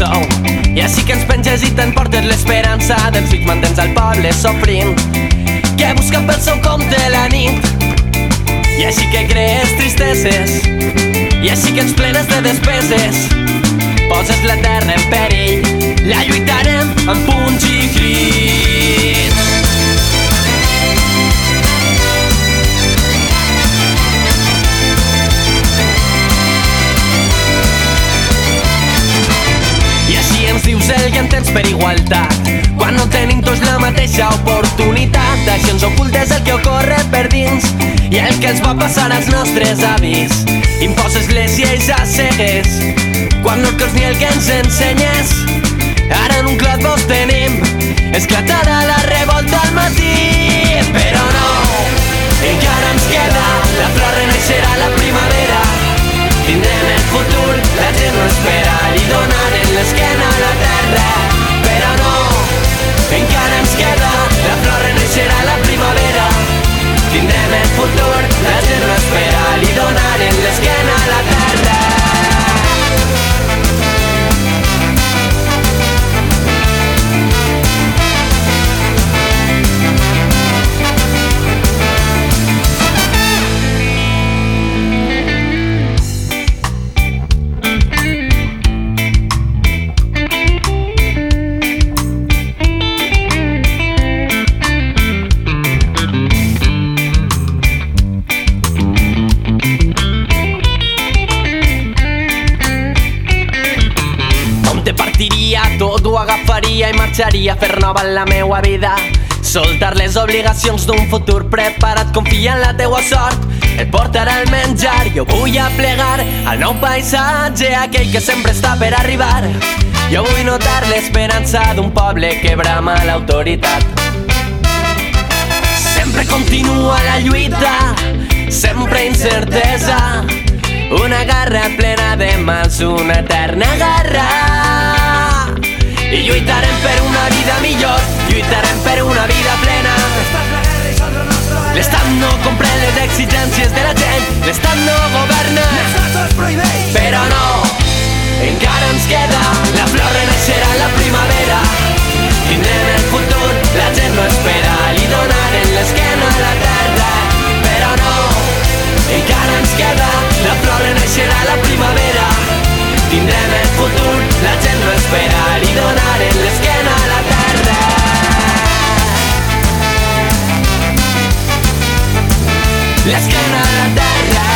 sou. I així que ens penges i t'emportes l'esperança dels fills mantens al poble sofrint, que busquen pel seu compte la nit. I així que crees tristeses, i així que ens plenes de despeses, poses la terra en perill, la lluitarem entens per igualtat. Quan no tenim tots la mateixa oportunitat així ens ocultes el que ocorre per dins i el que els va passar als nostres avis. Imposes les lleis a cegues quan no creus ni el que ens ensenyes. Ara en un clat vos tenim esclatada agafaria i marxaria a fer nova en la meua vida. Soltar les obligacions d'un futur preparat, confia en la teua sort, et portarà el menjar. Jo vull aplegar al nou paisatge, aquell que sempre està per arribar. Jo vull notar l'esperança d'un poble que brama l'autoritat. Sempre continua la lluita, sempre incertesa. Una garra plena de mals, una eterna garra. I lluitarem per una vida millor, lluitarem per una vida plena. L'estat no comprèn les exigències de la gent, l'estat no governa. Però no, encara ens queda, la flor renaixerà la primavera. Tindrem el futur, la gent no espera, li donarem l'esquena a la terra. Però no, encara ens queda, la flor renaixerà la primavera. Tindrem el La escala de la